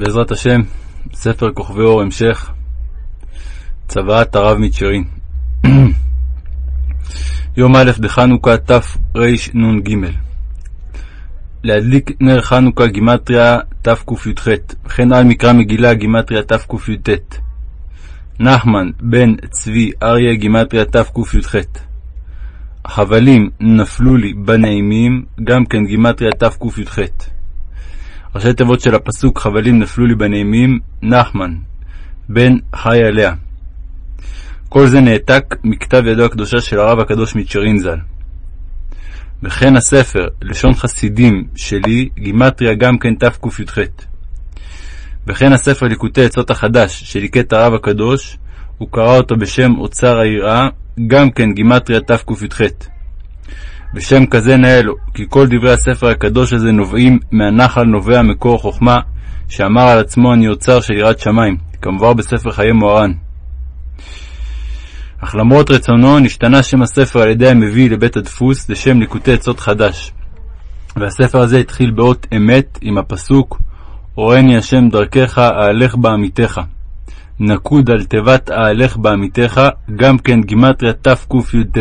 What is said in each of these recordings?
בעזרת השם, ספר כוכבי אור המשך, צוואת הרב מצ'רין. יום א' בחנוכה תרנ"ג להדליק נר חנוכה גימטריה תקי"ח, וכן על מקרא מגילה גימטריה תקי"ט. נחמן בן צבי אריה גימטריה תקי"ח. חבלים נפלו לי בנעימים, גם כן גימטריה תקי"ח. ראשי תיבות של הפסוק חבלים נפלו לי בנעימים, נחמן, בן חי עליה. כל זה נעתק מכתב ידו הקדושה של הרב הקדוש מצ'רין ז"ל. וכן הספר, לשון חסידים שלי, גימטריה גם כן תקי"ח. וכן הספר ליקוטי עצות החדש, שליקט הרב הקדוש, הוא קרא אותו בשם אוצר היראה, גם כן גימטריה תקי"ח. בשם כזה נאה לו, כי כל דברי הספר הקדוש הזה נובעים מהנחל נובע מקור חוכמה, שאמר על עצמו אני אוצר של יראת שמיים, כמובן בספר חיי מוהר"ן. אך למרות רצונו, נשתנה שם הספר על ידי המביא לבית הדפוס לשם ליקוטי עצות חדש. והספר הזה התחיל באות אמת עם הפסוק הורני השם דרכך אהלך בעמיתך. נקוד על תיבת אהלך בעמיתך, גם כן גימטריה תקי"ט.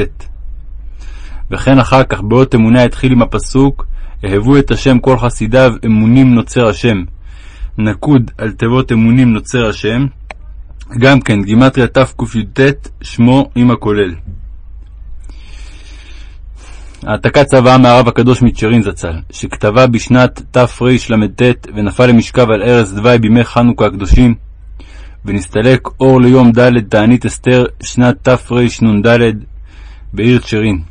וכן אחר כך באות אמונה התחיל עם הפסוק אהבו את השם כל חסידיו אמונים נוצר השם. נקוד על תיבות אמונים נוצר השם, גם כן גימטריה תקי"ט שמו עם הכולל. העתקת צוואה מהרב הקדוש מצ'רין זצ"ל, שכתבה בשנת תרל"ט ונפל למשכב על ערש דווי בימי חנוכה הקדושים, ונסתלק אור ליום ד' תענית אסתר שנת תרנ"ד בעיר צ'רין.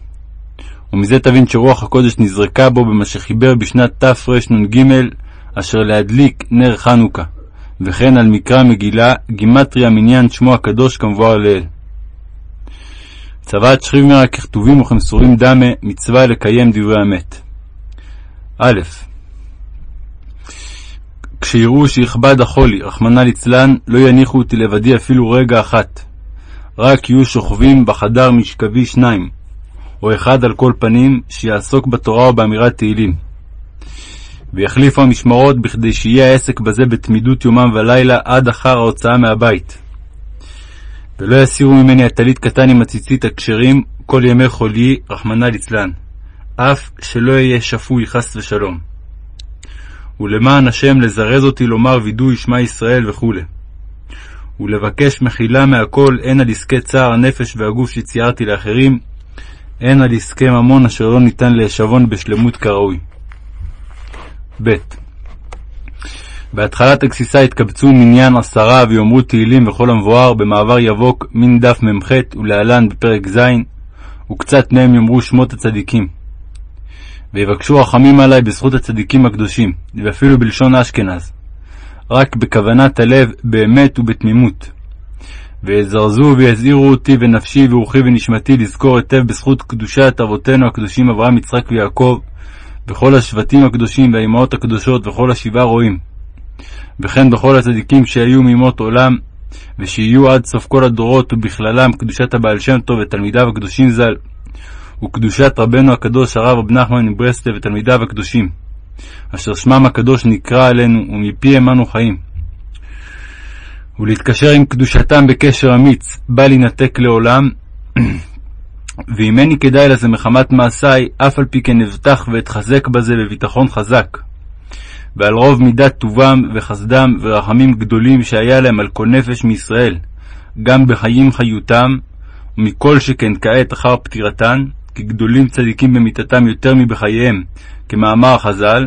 ומזה תבין שרוח הקודש נזרקה בו במה שחיבר בשנת תרנ"ג, אשר להדליק נר חנוכה, וכן על מקרא מגילה, גימטריה מניין שמו הקדוש כמבואר לעיל. צוואת שכיב ככתובים וכמסורים דמה, מצווה לקיים דברי המת. א. כשיראו שיכבד החולי, רחמנא ליצלן, לא יניחו אותי לבדי אפילו רגע אחת. רק יהיו שוכבים בחדר משכבי שניים, או אחד על כל פנים, שיעסוק בתורה או באמירת תהילים. ויחליפו המשמרות בכדי שיהיה העסק בזה בתמידות יומם ולילה עד אחר ההוצאה מהבית. ולא יסירו ממני הטלית קטן עם הציצית הכשרים כל ימי חולי, רחמנא ליצלן, אף שלא אהיה שפוי חס ושלום. ולמען השם לזרז אותי לומר וידוי שמע ישראל וכו'. ולבקש מחילה מהכל הן על עסקי צער הנפש והגוף שציירתי לאחרים, הן על עסקי ממון אשר לא ניתן להישבון בשלמות כראוי. ב. בהתחלת הגסיסה התקבצו מניין עשרה ויאמרו תהילים וכל המבואר במעבר יבוק מן דף מ"ח ולהלן בפרק ז' וקצת מהם יאמרו שמות הצדיקים. ויבקשו רחמים עלי בזכות הצדיקים הקדושים, ואפילו בלשון אשכנז, רק בכוונת הלב באמת ובתמימות. ויזרזו ויזהירו אותי ונפשי ורוחי ונשמתי לזכור היטב בזכות קדושת אבותינו הקדושים אברהם, יצחק ויעקב, וכל השבטים הקדושים והאמהות הקדושות וכל השבעה רועים. וכן בכל הצדיקים שהיו מימות עולם, ושיהיו עד סוף כל הדורות, ובכללם קדושת הבעל שם טוב ותלמידיו הקדושים ז"ל, וקדושת רבנו הקדוש הרב רב נחמן מברסלב ותלמידיו הקדושים, אשר שמם הקדוש נקרא עלינו, ומפיהם אנו חיים. ולהתקשר עם קדושתם בקשר אמיץ, בל יינתק לעולם, ואם איני כדאי לזה מחמת מעשיי, אף על פי כן אבטח ואתחזק בזה בביטחון חזק. ועל רוב מידת טובם וחסדם ורחמים גדולים שהיה להם על כל נפש מישראל, גם בחיים חיותם, ומכל שכן כעת אחר פטירתן, כי גדולים צדיקים במיתתם יותר מבחייהם, כמאמר חז"ל,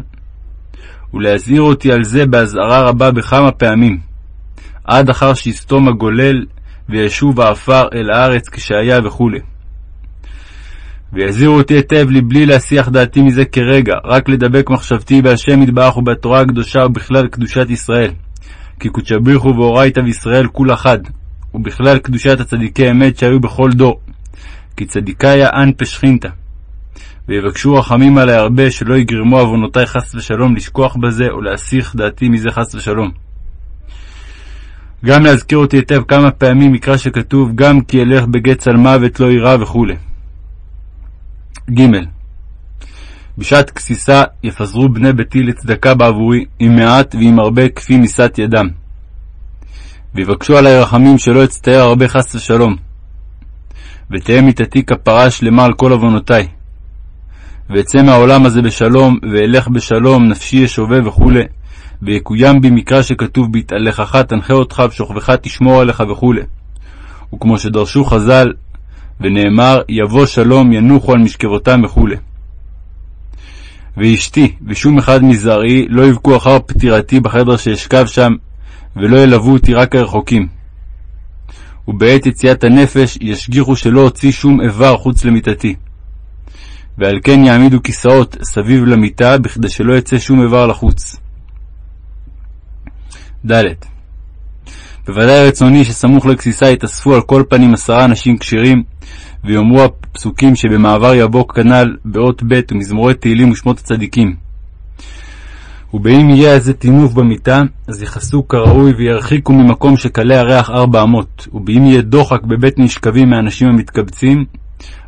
ולהזהיר אותי על זה באזהרה רבה בכמה פעמים, עד אחר שיסתום הגולל וישוב העפר אל הארץ כשהיה וכו'. ויזהירו אותי היטב לבלי להסיח דעתי מזה כרגע, רק לדבק מחשבתי בהשם יתברך ובתורה הקדושה ובכלל קדושת ישראל. כי קודשא בריחו ואורייתא וישראל כול אחד, ובכלל קדושת הצדיקי אמת שהיו בכל דור. כי צדיקיה אנפי שכינתא. ויבקשו רחמים עלי הרבה שלא יגרמו עוונותי חס ושלום לשכוח בזה או להסיח דעתי מזה חס ושלום. גם להזכיר אותי היטב כמה פעמים מקרא שכתוב גם כי אלך בגץ על מוות לא יירא וכו'. ג. בשעת גסיסה יפזרו בני ביתי לצדקה בעבורי, עם מעט ועם הרבה כפי משאת ידם. ויבקשו עלי רחמים שלא אצטער הרבה חס ושלום. ותהא מיתתי כפרה שלמה על כל עוונותי. ואצא מהעולם הזה בשלום, ואלך בשלום, נפשי ישווה וכו', ויקוים בי מקרא שכתוב בהתהלכך תנחה אותך ושוכבך תשמור עליך וכו'. וכמו שדרשו חז"ל, ונאמר יבוא שלום ינוחו על משכבותם וכו'. ואשתי ושום אחד מזרעי לא יבכו אחר פטירתי בחדר שאשכב שם, ולא ילוו אותי רק הרחוקים. ובעת יציאת הנפש ישגיחו שלא הוציא שום איבר חוץ למיטתי. ועל כן יעמידו כיסאות סביב למיטה, בכדי שלא יצא שום איבר לחוץ. ד. בוודאי רצוני שסמוך לגסיסה יתאספו על כל פנים עשרה אנשים כשירים, ויאמרו הפסוקים שבמעבר יבוא כנ"ל באות ב' ומזמורי תהילים ושמות הצדיקים. ובאם יהיה איזה טינוף במיטה, אז יכסו כראוי וירחיקו ממקום שקלה הריח ארבע אמות. ובאם יהיה דוחק בבית נשכבים מהאנשים המתקבצים,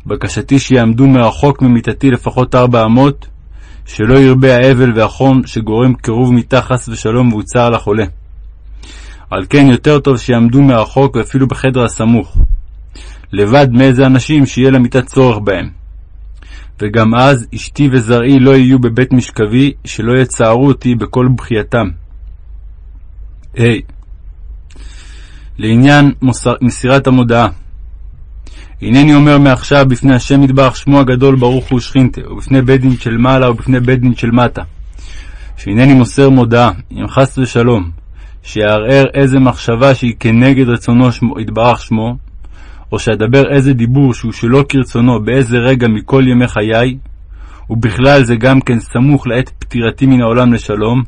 בקשתי שיעמדו מרחוק ממיטתי לפחות ארבע אמות, שלא ירבה האבל והחום שגורם קירוב מיטה חס ושלום והוצר לחולה. על כן יותר טוב שיעמדו מרחוק ואפילו בחדר הסמוך. לבד מאיזה אנשים שיהיה למיטה צורך בהם. וגם אז אשתי וזרעי לא יהיו בבית משכבי, שלא יצערו אותי בכל בחייתם. ה. Hey. לעניין מוסר, מסירת המודעה הנני אומר מעכשיו בפני השם יתברך שמו הגדול ברוך הוא שכינתה, ובפני בית דין של מעלה ובפני בית דין של מטה, שהנני מוסר מודעה, אם חס ושלום, שיערער איזה מחשבה שהיא כנגד רצונו שמו, יתברך שמו, או שאדבר איזה דיבור שהוא שלא כרצונו באיזה רגע מכל ימי חיי, ובכלל זה גם כן סמוך לעת פטירתי מן העולם לשלום,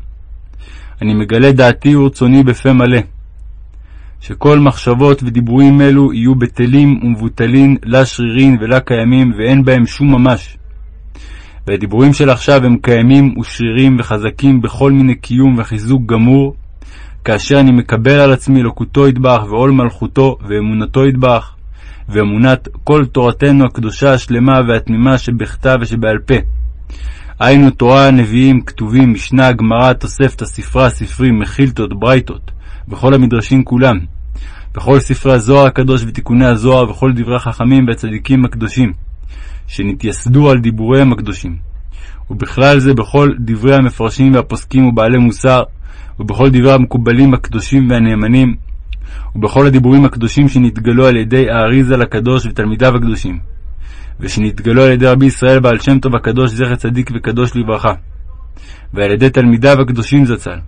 אני מגלה דעתי ורצוני בפה מלא, שכל מחשבות ודיבורים אלו יהיו בטלים ומבוטלים, לה שרירין ולה קיימים, ואין בהם שום ממש. והדיבורים של עכשיו הם קיימים ושרירים וחזקים בכל מיני קיום וחיזוק גמור, כאשר אני מקבל על עצמי לקותו ידבח ועול מלכותו ואמונתו ידבח, ואמונת כל תורתנו הקדושה השלמה והתמימה שבכתב ושבעל פה. היינו תורה, נביאים, כתובים, משנה, גמרא, תוספתא, ספרה, ספרים, מחילתות, ברייתות, וכל המדרשים כולם, וכל ספרי הזוהר הקדוש ותיקוני הזוהר, וכל דברי החכמים והצדיקים הקדושים, שנתייסדו על דיבוריהם הקדושים. ובכלל זה בכל דברי המפרשים והפוסקים ובעלי מוסר, ובכל דברי המקובלים הקדושים והנאמנים, ובכל הדיבורים הקדושים שנתגלו על ידי האריזה לקדוש ותלמידיו הקדושים, ושנתגלו על ידי רבי ישראל בעל שם טוב הקדוש זכר צדיק וקדוש לברכה, ועל ידי תלמידיו הקדושים זצ"ל,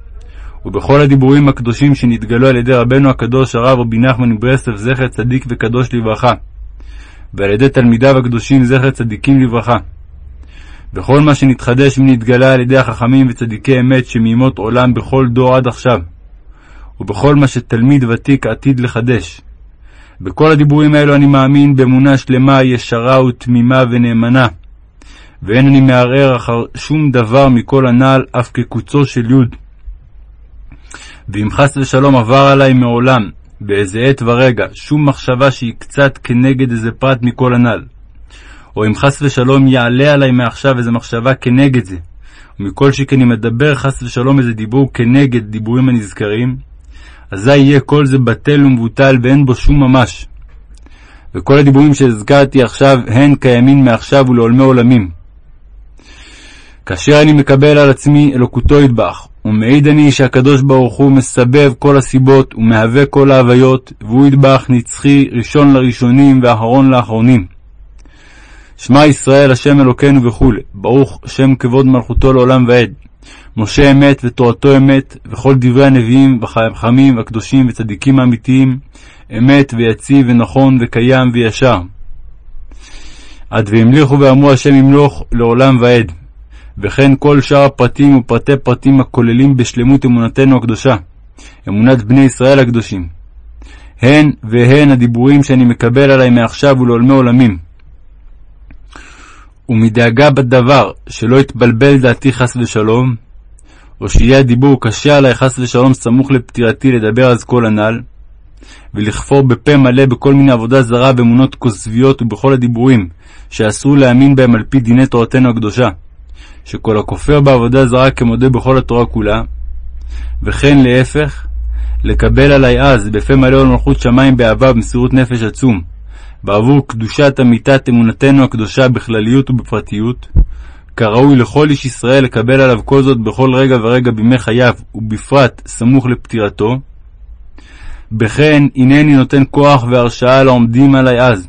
ובכל הדיבורים הקדושים שנתגלו על ידי רבנו הקדוש הרב רבי נחמן מברסלב זכר צדיק וקדוש לברכה, ועל ידי תלמידיו הקדושים זכר צדיקים לברכה. וכל מה שנתחדש ונתגלה על ידי החכמים וצדיקי אמת שמימות עולם בכל דור עד עכשיו, ובכל מה שתלמיד ותיק עתיד לחדש. בכל הדיבורים האלו אני מאמין באמונה שלמה, ישרה ותמימה ונאמנה, ואין אני מערער אחר שום דבר מכל הנ"ל, אף כקוצו של יוד. ואם חס ושלום עבר עלי מעולם, באיזה עת ורגע, שום מחשבה שהיא קצת כנגד איזה פרט מכל הנ"ל, או אם חס ושלום יעלה עלי מעכשיו איזה מחשבה כנגד זה, ומכל שכן אם אדבר חס ושלום איזה דיבור כנגד דיבורים הנזכרים, אזי יהיה כל זה בטל ומבוטל ואין בו שום ממש. וכל הדיבורים שהזכרתי עכשיו הן קיימים מעכשיו ולעולמי עולמים. כאשר אני מקבל על עצמי אלוקותו ידבח, ומעיד אני שהקדוש ברוך הוא מסבב כל הסיבות ומהווה כל ההוויות, והוא ידבח נצחי ראשון לראשונים ואחרון לאחרונים. שמע ישראל השם אלוקינו וכו', ברוך שם כבוד מלכותו לעולם ועד. משה אמת ותורתו אמת, וכל דברי הנביאים והחכמים והקדושים וצדיקים האמיתיים, אמת ויציב ונכון וקיים וישר. עד והמליכו ואמרו השם ימלוך לעולם ועד. וכן כל שאר הפרטים ופרטי פרטים הכוללים בשלמות אמונתנו הקדושה, אמונת בני ישראל הקדושים. הן והן הדיבורים שאני מקבל עלי מעכשיו ולעולמי עולמים. ומדאגה בדבר שלא יתבלבל דעתי חס ושלום, או שיהיה הדיבור קשה עלי חס ושלום סמוך לפטירתי לדבר אז כל הנ"ל, ולכפור בפה מלא בכל מיני עבודה זרה ואמונות כוזביות ובכל הדיבורים שאסור להאמין בהם על פי דיני תורתנו הקדושה, שכל הכופר בעבודה זרה כמודה בכל התורה כולה, וכן להפך, לקבל עלי אז, בפה מלא ולמלכות שמיים באהבה ובמסירות נפש עצום, בעבור קדושת אמיתת אמונתנו הקדושה בכלליות ובפרטיות, כראוי לכל איש ישראל לקבל עליו כל זאת בכל רגע ורגע בימי חייו, ובפרט סמוך לפטירתו. בכן הנני נותן כוח והרשאה לעומדים עלי אז,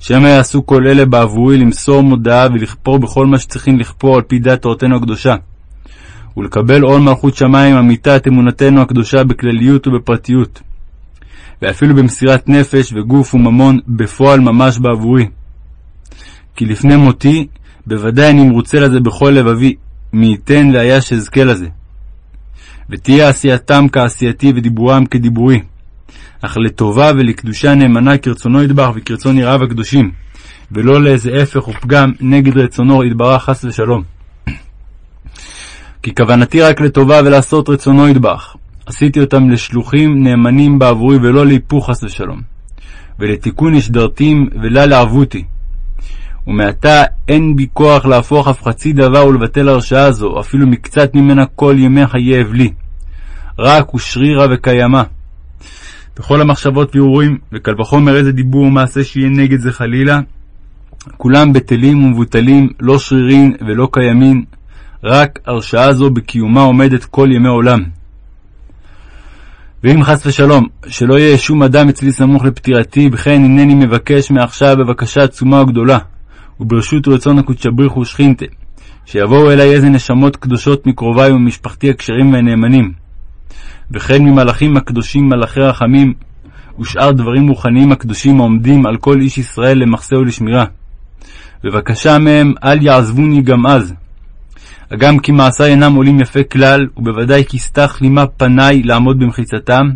שמא יעשו כל אלה בעבורי למסור מודעה ולכפור בכל מה שצריכים לכפור על פי דת תורתנו הקדושה, ולקבל עול מלכות שמיים אמיתת אמונתנו הקדושה בכלליות ובפרטיות, ואפילו במסירת נפש וגוף וממון בפועל ממש בעבורי. כי לפני מותי, בוודאי אני מרוצה לזה בכל לבבי, מי ייתן והיה שאזכה לזה. ותהיה עשייתם כעשייתי ודיבורם כדיבורי, אך לטובה ולקדושה נאמנה כרצונו ידבח וכרצון יראיו הקדושים, ולא לאיזה הפך ופגם נגד רצונו יתברך חס ושלום. כי כוונתי רק לטובה ולעשות רצונו ידבח. עשיתי אותם לשלוחים נאמנים בעבורי ולא להיפוך חס ושלום. ולתיקון ישדרתים ולה לערבותי. ומעתה אין בי כוח להפוך אף חצי דבר ולבטל הרשעה זו, אפילו מקצת ממנה כל ימי חיי אבלי. רק ושרירה וקיימה. בכל המחשבות והרהורים, וקל וחומר איזה דיבור ומעשה שיהיה נגד זה חלילה, כולם בטלים ומבוטלים, לא שרירים ולא קיימים, רק הרשעה זו בקיומה עומדת כל ימי עולם. ואם חס ושלום, שלא יהיה שום אדם אצלי סמוך לפטירתי, בכן הנני מבקש מעכשיו בבקשה עצומה וגדולה, וברשות רצון הקודשא בריך ושכינתה, שיבואו אלי איזה נשמות קדושות מקרובי וממשפחתי הכשרים והנאמנים, וכן ממלאכים הקדושים מלאכי רחמים, ושאר דברים רוחניים הקדושים העומדים על כל איש ישראל למחסה ולשמירה. בבקשה מהם אל יעזבוני גם אז. הגם כי מעשיי אינם עולים יפה כלל, ובוודאי כי סתח לימה פניי לעמוד במחיצתם,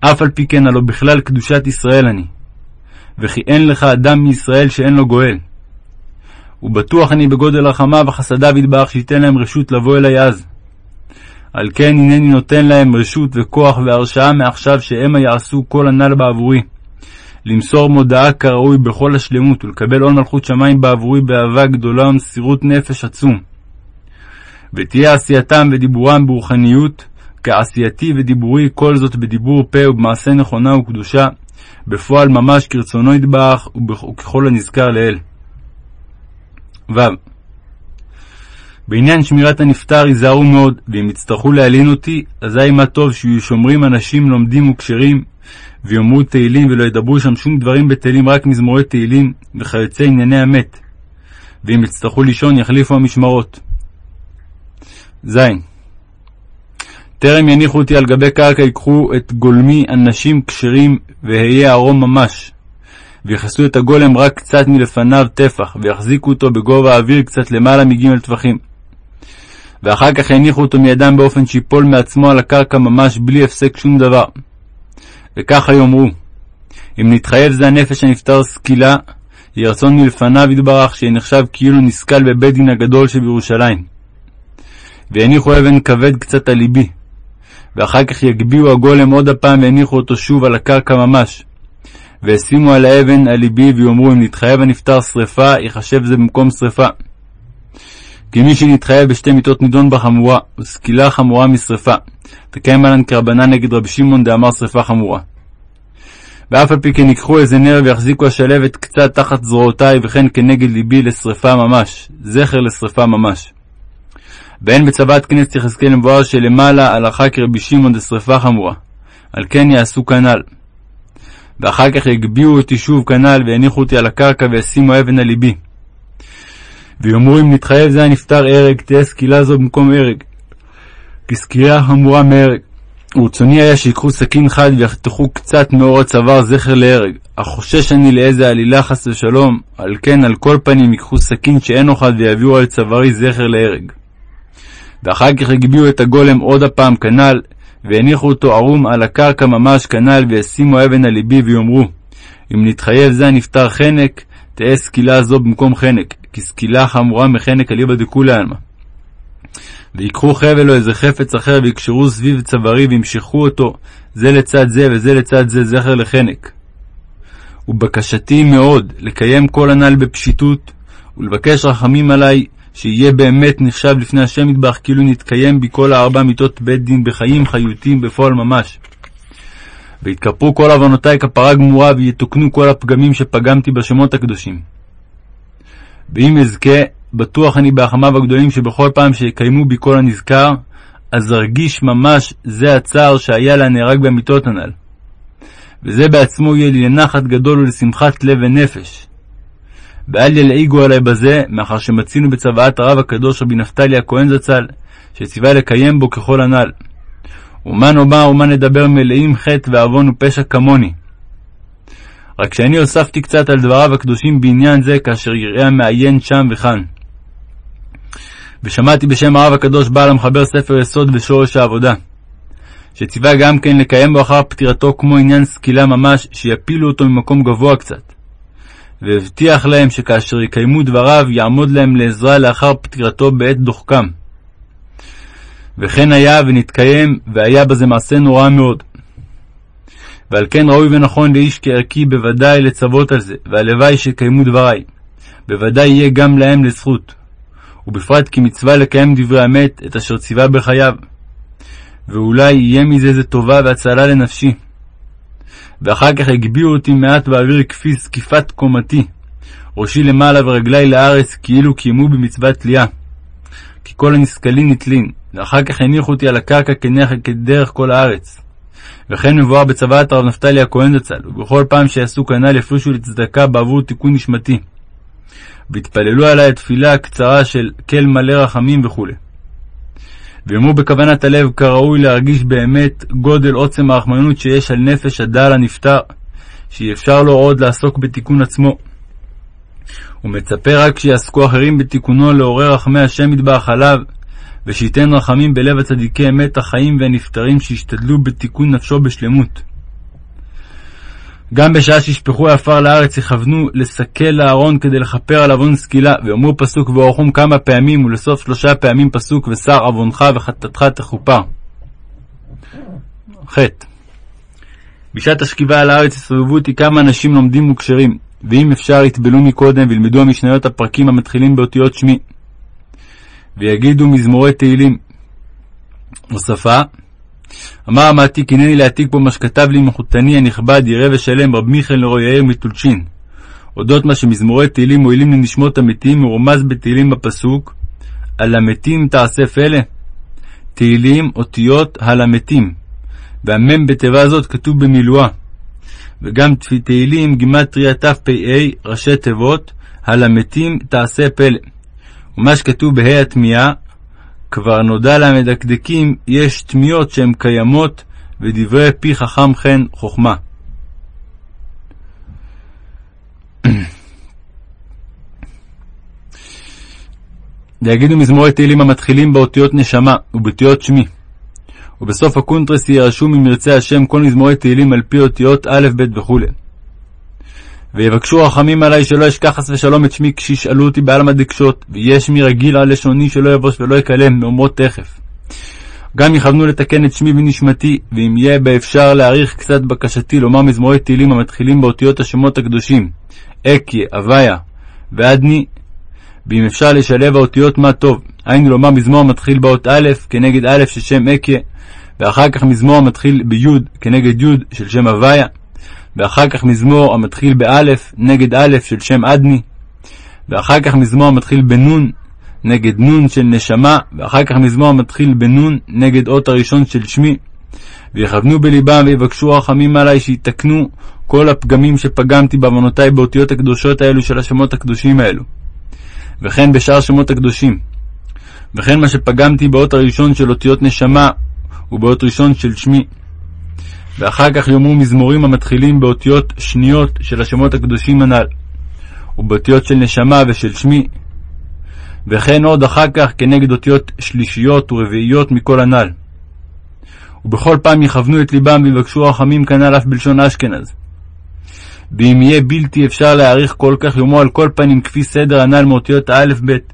אף על פי כן הלא בכלל קדושת ישראל אני, וכי אין לך אדם מישראל שאין לו גואל. ובטוח אני בגודל רחמיו וחסדיו יתברך שייתן להם רשות לבוא אלי אז. על כן הנני נותן להם רשות וכוח והרשאה מעכשיו שהמה יעשו כל הנ"ל בעבורי. למסור מודעה כראוי בכל השלמות ולקבל עול מלכות שמיים בעבורי באהבה גדולה ומסירות נפש עצום. ותהיה עשייתם ודיבורם ברוחניות, כעשייתי ודיבורי כל זאת בדיבור פה ובמעשה נכונה וקדושה, בפועל ממש כרצונו ידבח וככל הנזכר לאל. ו. בעניין שמירת הנפטר ייזהרו מאוד, ואם יצטרכו להלין אותי, אזי מה טוב שיהיו שומרים אנשים לומדים וכשרים, ויאמרו תהילים ולא ידברו שם שום דברים בטלים, רק מזמורי תהילים, וכיוצא ענייני המת. ואם יצטרכו לישון, יחליפו המשמרות. ז. טרם יניחו אותי על גבי קרקע, ייקחו את גולמי אנשים כשרים, ואהיה ערום ממש. ויכסו את הגולם רק קצת מלפניו טפח, ויחזיקו אותו בגובה האוויר קצת למעלה מג' טפחים. ואחר כך יניחו אותו מידם באופן שיפול מעצמו על הקרקע ממש בלי הפסק שום דבר. וככה יאמרו, אם נתחייב זה הנפש הנפטר סקילה, יהי רצון מלפניו יתברך, שיהיה נחשב כאילו נסכל בבית דין הגדול שבירושלים. ויניחו אבן כבד קצת על ליבי, ואחר כך יגביהו הגולם עוד הפעם ויניחו אותו שוב על הקרקע ממש. וישימו על האבן על ליבי ויאמרו אם נתחייב הנפטר שרפה, יחשב זה במקום שרפה. כי מי שנתחייב בשתי מיתות נידון בה חמורה, וסקילה חמורה משרפה, וקיים עלן כרבנן נגד רבי שמעון דאמר שרפה חמורה. ואף על פי כן ייקחו איזה נר ויחזיקו השלבת קצת תחת זרועותיי, וכן כנגד ליבי לשרפה ממש, זכר לשרפה ממש. ואין בצוואת כנסת יחזקאל מבואר שלמעלה הלכה כרבי שמעון דשרפה חמורה, על כן יעשו כנ"ל. ואחר כך יגביהו אותי שוב כנ"ל, ויניחו אותי על הקרקע וישימו אבן על ליבי. ויאמרו אם נתחייב זה הנפטר הרג, תהיה סקילה זו במקום הרג. כי סקילה חמורה מהרג. ורצוני היה שיקחו סכין חד ויחתכו קצת מאור הצוואר זכר להרג. אך חושש אני לאיזה עלילה חס ושלום, על כן על כל פנים ייקחו סכין שאין חד ויביאו על צווארי זכר להרג. ואחר כך יגביהו את הגולם עוד הפעם כנ"ל, והניחו אותו ערום על הקרקע ממש כנ"ל, וישימו אבן על ליבי ויאמרו, אם נתחייב זה הנפטר חנק, תהא סקילה זו במקום חנק, כי סקילה חמורה מחנק אליבא דכולי עלמא. ויקחו חבל או איזה חפץ אחר ויקשרו סביב צווארי וימשכו אותו זה לצד זה וזה לצד זה זכר לחנק. ובקשתי מאוד לקיים כל הנ"ל בפשיטות ולבקש רחמים עלי שיהיה באמת נחשב לפני השם יתברך כאילו נתקיים בי כל הארבע מיתות בית דין בחיים חיותים בפועל ממש. ויתכפרו כל עוונותי כפרה גמורה ויתוקנו כל הפגמים שפגמתי בשמות הקדושים. ואם אזכה, בטוח אני בהחמיו הגדולים שבכל פעם שיקיימו בי כל הנזכר, אז ארגיש ממש זה הצער שהיה לנהרג במיתות הנ"ל. וזה בעצמו יהיה לי לנחת גדול ולשמחת לב ונפש. ואל ילעיגו עלי בזה, מאחר שמצינו בצוואת הרב הקדוש רבי נפתלי הכהן זצ"ל, שציווה לקיים בו ככל הנ"ל. ומה נאמר ומה נדבר מלאים חטא ועוון ופשע כמוני. רק שאני הוספתי קצת על דבריו הקדושים בעניין זה, כאשר יראה המעיין שם וכאן. ושמעתי בשם הרב הקדוש בעל המחבר ספר יסוד ושורש העבודה, שציווה גם כן לקיים בו אחר פטירתו כמו עניין סקילה ממש, שיפילו אותו ממקום גבוה קצת. והבטיח להם שכאשר יקיימו דבריו, יעמוד להם לעזרה לאחר פטירתו בעת דוחקם. וכן היה ונתקיים, והיה בזה מעשה נורא מאוד. ועל כן ראוי ונכון לאיש כערכי בוודאי לצוות על זה, והלוואי שיקיימו דברי. בוודאי יהיה גם להם לזכות. ובפרט כי מצווה לקיים דברי אמת, את אשר ציווה בחייו. ואולי יהיה מזה איזה טובה והצלה לנפשי. ואחר כך הגביהו אותי מעט באוויר כפי זקיפת קומתי, ראשי למעלה ורגלי לארץ, כאילו קיימו במצוות תלייה. כי כל הנסכלים נתלין, ואחר כך הניחו אותי על הקרקע כנכד כדרך כל הארץ. וכן מבואר בצוואת הרב נפתלי הכהן זצ"ל, ובכל פעם שיעשו כנ"ל יפרישו לצדקה בעבור תיקון נשמתי. והתפללו עלי התפילה הקצרה של כל מלא רחמים וכו'. ואמרו בכוונת הלב כראוי להרגיש באמת גודל עוצם הרחמנות שיש על נפש הדל הנפטר, שאי אפשר לו עוד לעסוק בתיקון עצמו. הוא מצפה רק שיעסקו אחרים בתיקונו לעורר רחמי השם יתברך עליו, ושייתן רחמים בלב הצדיקי אמת החיים והנפטרים שישתדלו בתיקון נפשו בשלמות. גם בשעה שישפכו עפר לארץ יכוונו לסכל לארון כדי לכפר על עוון סקילה, ויאמרו פסוק ואורחום כמה פעמים, ולסוף שלושה פעמים פסוק ושר עוונך וחטאתך תכופר. ח. בשעת השכיבה על הארץ יסובבו אותי כמה אנשים לומדים וכשרים, ואם אפשר יטבלו מקודם וילמדו המשניות הפרקים המתחילים באותיות שמי. ויגידו מזמורי תהילים. הוספה אמר המעתיק הנני להעתיק פה מה שכתב לי מחותני הנכבד ירא ושלם רב מיכאל נרו יאיר מטולצ'ין. אודות מה שמזמורי תהילים מועילים לנשמות המתים מרומז בתהילים בפסוק על המתים תאסף אלה. תהילים אותיות על המתים. והמם בתיבה זאת כתוב במילואה. וגם תהילים גימטריה תפ"א ראשי תיבות על המתים תעשה פלא. ומה שכתוב בה"א התמיהה כבר נודע למדקדקים יש תמיהות שהן קיימות, ודברי פי חכם חן חכמה. ויגידו מזמורי תהילים המתחילים באותיות נשמה ובאותיות שמי. ובסוף הקונטרס אם ירצה השם כל מזמורי תהילים על פי אותיות א', ב' וכו'. ויבקשו רחמים עלי שלא אשכח חס ושלום את שמי כשישאלו אותי בעלמא דקשוט, ויהיה שמי רגיל על לשוני שלא יבוש ולא יכלם, מלאומרו תכף. גם יכוונו לתקן את שמי ונשמתי, ואם יהיה באפשר להאריך קצת בקשתי לומר מזמורי תהילים המתחילים באותיות השמות הקדושים, אקיה, אביה ועדני, ואם אפשר לשלב האותיות מה טוב, היינו לומר מזמור המתחיל באות א' כנגד א' של שם אקיה, ואחר כך מזמור המתחיל בי' כנגד י' של שם אביה. ואחר כך מזמור המתחיל באלף נגד אלף של שם אדני, ואחר כך מזמור המתחיל בנון נגד נון של נשמה, ואחר כך מזמור המתחיל בנון נגד אות הראשון של שמי. ויכוונו בלבם ויבקשו רחמים עלי שיתקנו כל הפגמים שפגמתי בעוונותי באותיות הקדושות האלו של השמות הקדושים האלו. וכן בשאר שמות הקדושים. וכן מה שפגמתי באות הראשון של אותיות נשמה ובאות ראשון של שמי. ואחר כך יאמרו מזמורים המתחילים באותיות שניות של השמות הקדושים הנ"ל, ובאותיות של נשמה ושל שמי, וכן עוד אחר כך כנגד אותיות שלישיות ורביעיות מכל הנ"ל. ובכל פעם יכוונו את ליבם ויבקשו רחמים כנ"ל אף בלשון אשכנז. ואם יהיה בלתי אפשר להעריך כל כך יאמרו על כל פנים כפי סדר הנ"ל מאותיות האלף-בית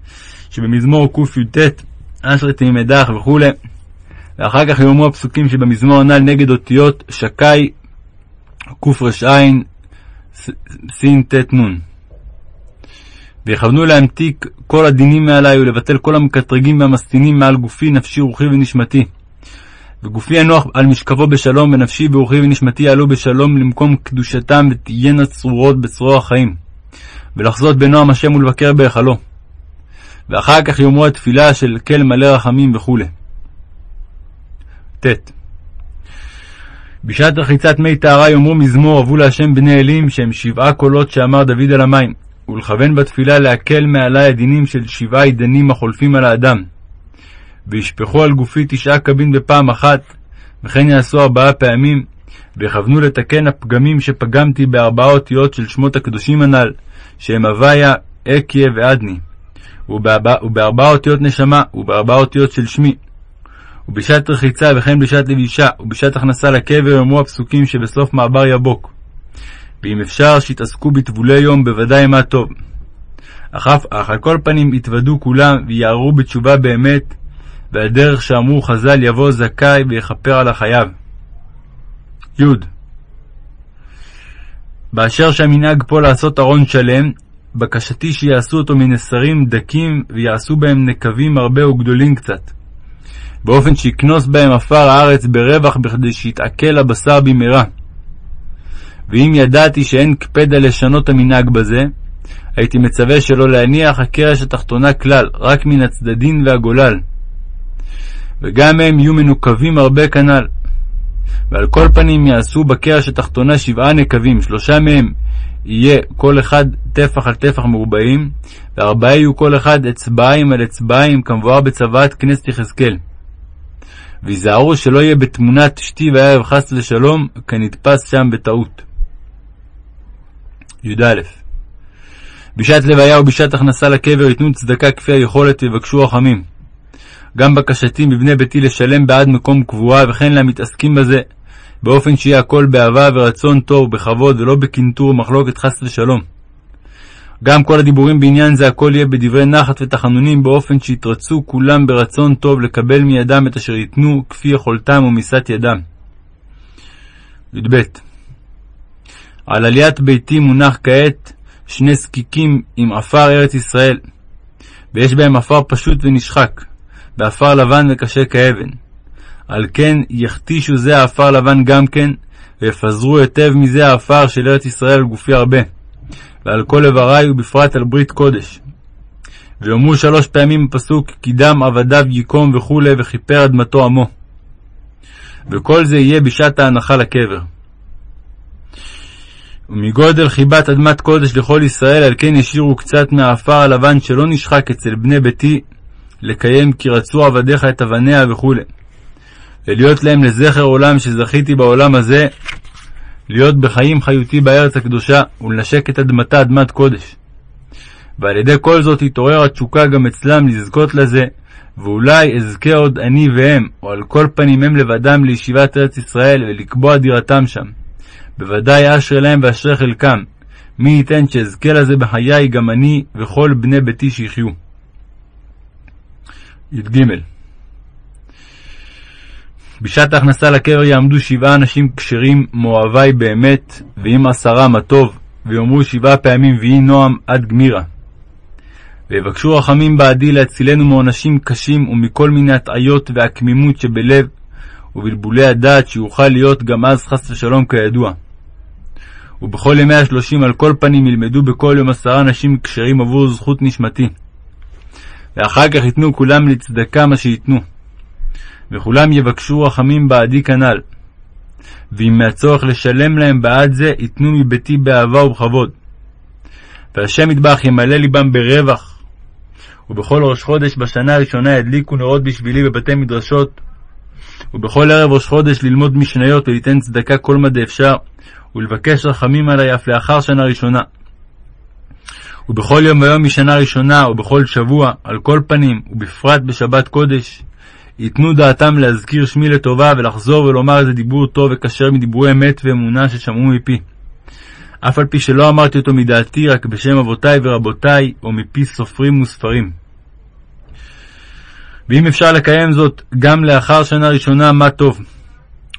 שבמזמור קי"ט, אשרי תמימי וכו', ואחר כך יאמרו הפסוקים שבמזמור הנ"ל נגד אותיות שקי קר"ע ס"ט נ. ויכוונו להמתיק כל הדינים מעלי ולבטל כל המקטרגים והמסטינים מעל גופי, נפשי, רוחי ונשמתי. וגופי ינוח על משכבו בשלום, ונפשי ורוחי ונשמתי יעלו בשלום למקום קדושתם, ותהיינה צרורות בצרור החיים. ולחזות בנועם השם ולבקר בהיכלו. ואחר כך יאמרו התפילה של כל מלא רחמים וכו'. ט. בשעת רחיצת מי טהרה יאמרו מזמור אבו להשם בני אלים שהם שבעה קולות שאמר דוד על המים, ולכוון בתפילה להקל מעלי הדינים של שבעה עידנים החולפים על האדם. וישפכו על גופי תשעה קבין בפעם אחת, וכן יעשו ארבעה פעמים, ויכוונו לתקן הפגמים שפגמתי בארבעה אותיות של שמות הקדושים הנ"ל, שהם הוויה, אקיה ועדני, ובארבע, ובארבע אותיות נשמה, ובארבע אותיות של שמי. ובשעת רחיצה וכן בשעת לבישה, ובשעת הכנסה לקבר יאמרו הפסוקים שבסוף מעבר יבוק. ואם אפשר שיתעסקו בטבולי יום, בוודאי מה טוב. אך, אך על כל פנים יתוודו כולם ויערו בתשובה באמת, ועל דרך שאמרו חז"ל יבוא זכאי ויכפר על החייב. י. באשר שהמנהג פה לעשות ארון שלם, בקשתי שיעשו אותו מנסרים דקים ויעשו בהם נקבים הרבה וגדולים קצת, באופן שיקנוס בהם עפר הארץ ברווח בכדי שיתעכל הבשר במהרה. ואם ידעתי שאין קפדה לשנות המנהג בזה, הייתי מצווה שלא להניח הקרש התחתונה כלל, רק מן הצדדין והגולל. וגם הם יהיו מנוקבים הרבה כנ"ל. ועל כל פנים יעשו בקרש התחתונה שבעה נקבים, שלושה מהם יהיה כל אחד טפח על טפח מרובעים, וארבעה יהיו כל אחד אצבעיים על אצבעיים, כמבואר בצוואת כנסת יחזקאל. ויזהרו שלא יהיה בתמונת שתי וערב חס ושלום, כנתפס שם בטעות. י"א בשעת לוויה ובשעת הכנסה לקבר ייתנו צדקה כפי היכולת ויבקשו רחמים. גם בקשתי מבני ביתי לשלם בעד מקום קבועה, וכן למתעסקים בזה, באופן שיהיה הכל באהבה ורצון טוב, בכבוד, ולא בקנטור ומחלוקת חס ושלום. גם כל הדיבורים בעניין זה הכל יהיה בדברי נחת ותחנונים, באופן שיתרצו כולם ברצון טוב לקבל מידם את אשר ייתנו, כפי יכולתם ומיסת ידם. י"ב על עליית ביתי מונח כעת שני זקיקים עם עפר ארץ ישראל, ויש בהם עפר פשוט ונשחק, ועפר לבן וקשה כאבן. על כן יכתישו זה העפר לבן גם כן, ויפזרו היטב מזה העפר של ארץ ישראל על גופי הרבה, ועל כל איברי ובפרט על ברית קודש. ויאמרו שלוש פעמים בפסוק כי דם עבדיו ייקום וכו' וכיפר אדמתו עמו. וכל זה יהיה בשעת ההנחה לקבר. ומגודל חיבת אדמת קודש לכל ישראל, על כן ישירו קצת מהעפר הלבן שלא נשחק אצל בני ביתי, לקיים כי רצו עבדיך את אבניה וכו'. ולהיות להם לזכר עולם שזכיתי בעולם הזה, להיות בחיים חיותי בארץ הקדושה, ולנשק את אדמתה אדמת קודש. ועל ידי כל זאת התעורר התשוקה גם אצלם לזכות לזה, ואולי אזכה עוד אני והם, או על כל פנים הם לבדם לישיבת ארץ ישראל, ולקבוע דירתם שם. בוודאי אשרי להם ואשרי חלקם. מי ייתן שאזכה לזה בחיי גם אני וכל בני ביתי שיחיו. י"ג בשעת ההכנסה לקבר יעמדו שבעה אנשים כשרים מאוהבי באמת, ועם עשרה מה טוב, ויאמרו שבעה פעמים ויהי נועם עד גמירה. ויבקשו רחמים בעדי להצילנו מעונשים קשים ומכל מיני הטעיות והקמימות שבלב, ובלבולי הדעת שיוכל להיות גם אז חס ושלום כידוע. ובכל ימי השלושים על כל פנים ילמדו בכל יום עשרה אנשים כשרים עבור זכות נשמתי. ואחר כך ייתנו כולם לצדקה מה שייתנו. וכולם יבקשו רחמים בעדי כנ"ל. ואם מהצורך לשלם להם בעד זה, ייתנו מביתי באהבה ובכבוד. והשם יטבח ימלא ליבם ברווח. ובכל ראש חודש בשנה הראשונה ידליקו נרות בשבילי בבתי מדרשות. ובכל ערב ראש חודש ללמוד משניות וליתן צדקה כל מה דאפשר, ולבקש רחמים עלי אף לאחר שנה ראשונה. ובכל יום ויום משנה ראשונה, ובכל שבוע, על כל פנים, ובפרט בשבת קודש, ייתנו דעתם להזכיר שמי לטובה, ולחזור ולומר איזה דיבור טוב וכשר מדיבורי אמת ואמונה ששמעו מפי. אף על פי שלא אמרתי אותו מדעתי, רק בשם אבותיי ורבותיי, או מפי סופרים וספרים. ואם אפשר לקיים זאת גם לאחר שנה ראשונה, מה טוב.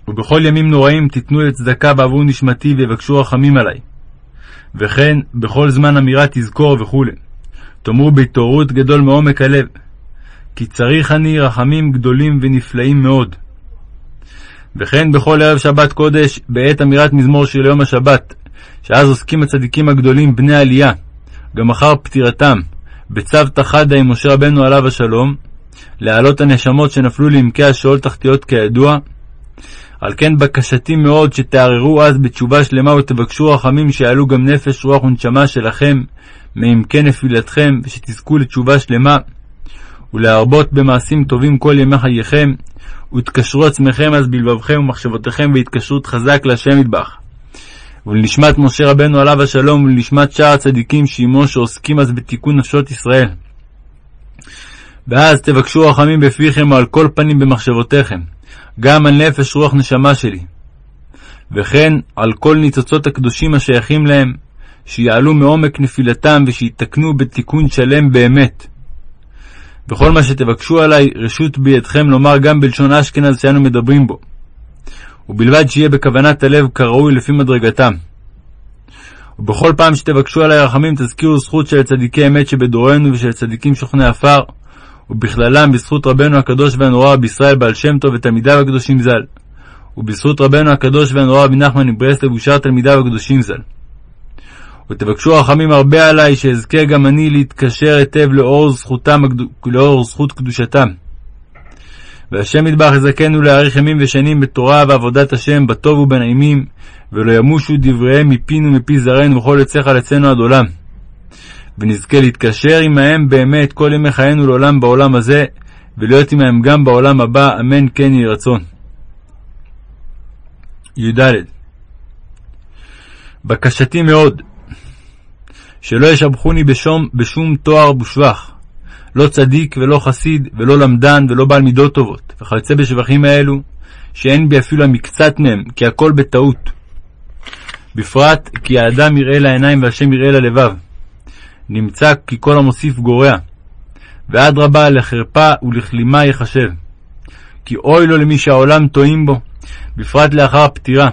ובכל ימים נוראים תיתנו לצדקה בעבור נשמתי ויבקשו רחמים עלי. וכן בכל זמן אמירה תזכור וכו'. תאמרו בהתעוררות גדול מעומק הלב, כי צריך אני רחמים גדולים ונפלאים מאוד. וכן בכל ערב שבת קודש, בעת אמירת מזמור של יום השבת, שאז עוסקים הצדיקים הגדולים בני עלייה, גם אחר פטירתם, בצוותא חדא עם משה רבנו עליו השלום, להעלות הנשמות שנפלו לעמקי השאול תחתיות כידוע. על כן בקשתי מאוד שתערערו אז בתשובה שלמה ותבקשו רחמים שיעלו גם נפש, רוח ונשמה שלכם מעמקי נפילתכם, ושתזכו לתשובה שלמה, ולהרבות במעשים טובים כל ימי חייכם, ותקשרו עצמכם אז בלבבכם ומחשבותיכם בהתקשרות חזק להשם מטבח. ולנשמת משה רבנו עליו השלום, ולנשמת שאר הצדיקים שעמו שעוסקים אז בתיקון נפשות ישראל. ואז תבקשו רחמים בפיכם על כל פנים במחשבותיכם, גם על נפש רוח נשמה שלי. וכן על כל ניצוצות הקדושים השייכים להם, שיעלו מעומק נפילתם ושיתקנו בתיקון שלם באמת. וכל מה שתבקשו עלי, רשות בידכם לומר גם בלשון אשכנז שאנו מדברים בו. ובלבד שיהיה בכוונת הלב כראוי לפי מדרגתם. ובכל פעם שתבקשו עלי רחמים, תזכירו זכות של צדיקי אמת שבדורנו ושל צדיקים שוכני עפר, ובכללם בזכות רבנו הקדוש והנורא רבי ישראל בעל שם טוב ותלמידיו הקדושים ז"ל, ובזכות רבנו הקדוש והנורא רבי נחמן מברסלב ושאר תלמידיו הקדושים ז"ל. ותבקשו רחמים הרבה עלי, שאזכה גם אני להתקשר היטב לאור, זכותם, לאור זכות קדושתם. והשם ידבח יזכנו להאריך ימים ושנים בתורה ועבודת השם, בטוב ובנעימים, ולא ימושו דבריהם מפינו מפי זרענו וכל יוצא חלצינו עד עולם. ונזכה להתקשר עמהם באמת כל ימי חיינו לעולם בעולם הזה, ולהיות עמהם גם בעולם הבא, אמן כן יהי רצון. י"ד בקשתי מאוד, שלא ישבחוני בשום, בשום תואר ושבח, לא צדיק ולא חסיד ולא למדן ולא בעל מידות טובות, וכיוצא בשבחים האלו, שאין בי אפילו המקצת מהם, כי הכל בטעות. בפרט כי האדם יראה לעיניים והשם יראה ללבב. נמצא כי כל המוסיף גורע, ואדרבה לחרפה ולכלימה יחשב. כי אוי לו למי שהעולם טועים בו, בפרט לאחר הפטירה.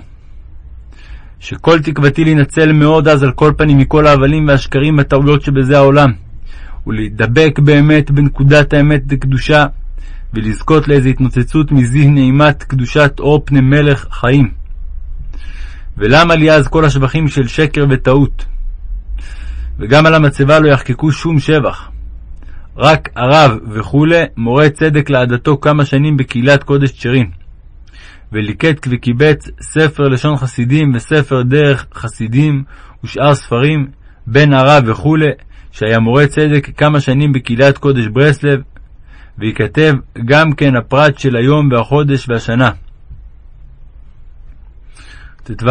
שכל תקוותי להינצל מאוד אז על כל פנים מכל ההבלים והשקרים והטעויות שבזה העולם, ולהידבק באמת בנקודת האמת לקדושה, ולזכות לאיזו התנוצצות מזיו נעימת קדושת אור פני מלך חיים. ולמה לי אז כל השבחים של שקר וטעות? וגם על המצבה לא יחקקו שום שבח. רק הרב וכולי מורה צדק לעדתו כמה שנים בקהילת קודש צ'רים. וליקט וקיבץ ספר לשון חסידים וספר דרך חסידים ושאר ספרים, בן הרב וכולי, שהיה מורה צדק כמה שנים בקהילת קודש ברסלב, וייכתב גם כן הפרט של היום והחודש והשנה. ט"ו